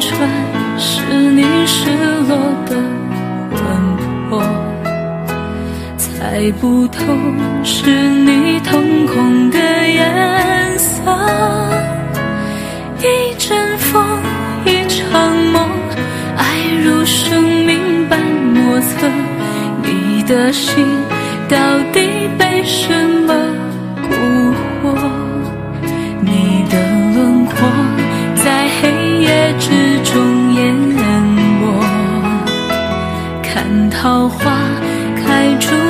穿是你失落的魂魄，猜不透是你瞳孔的眼。开出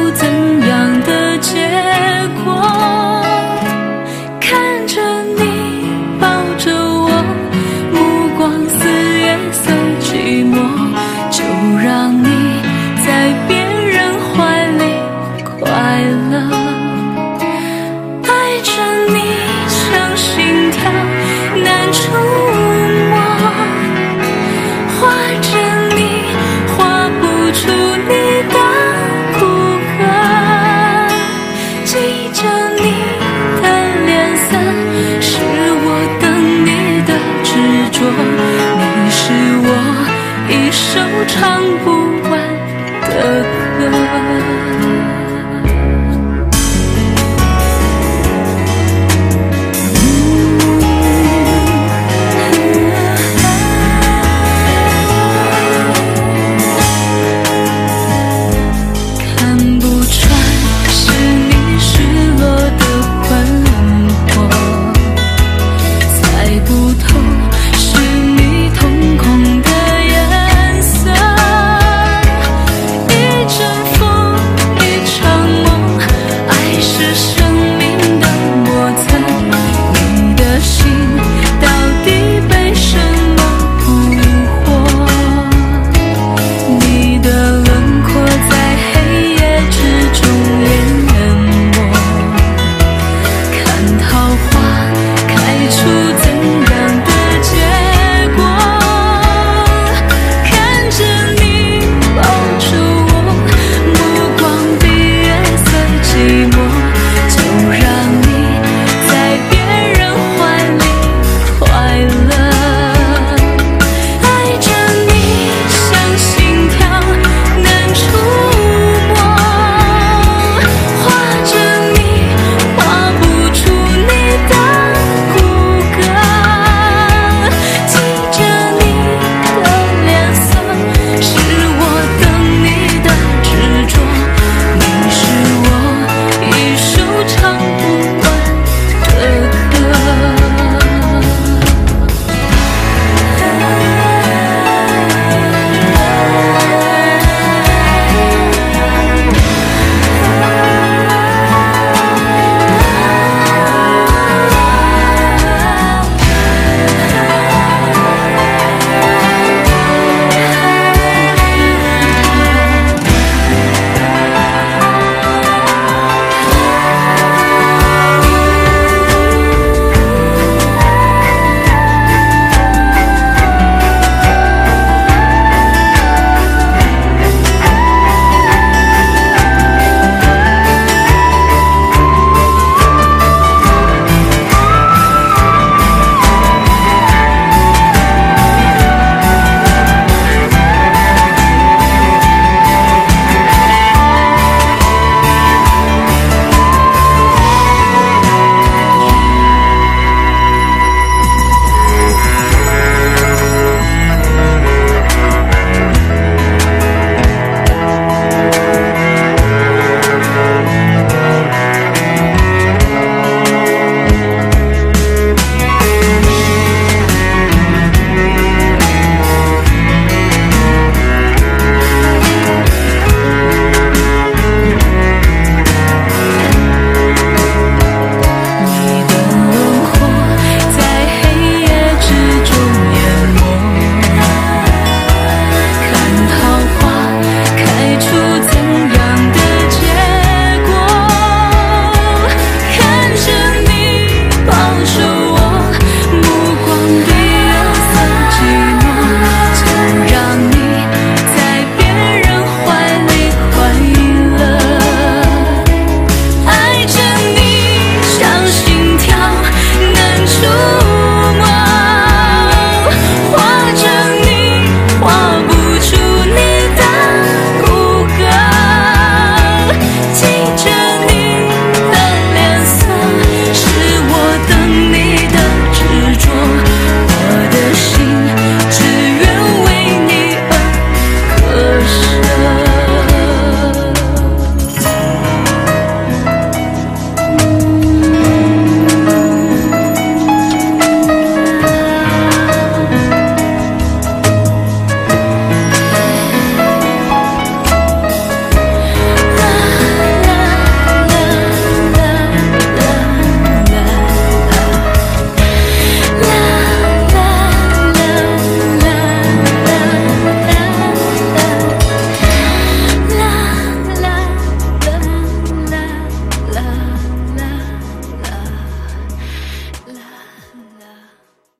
出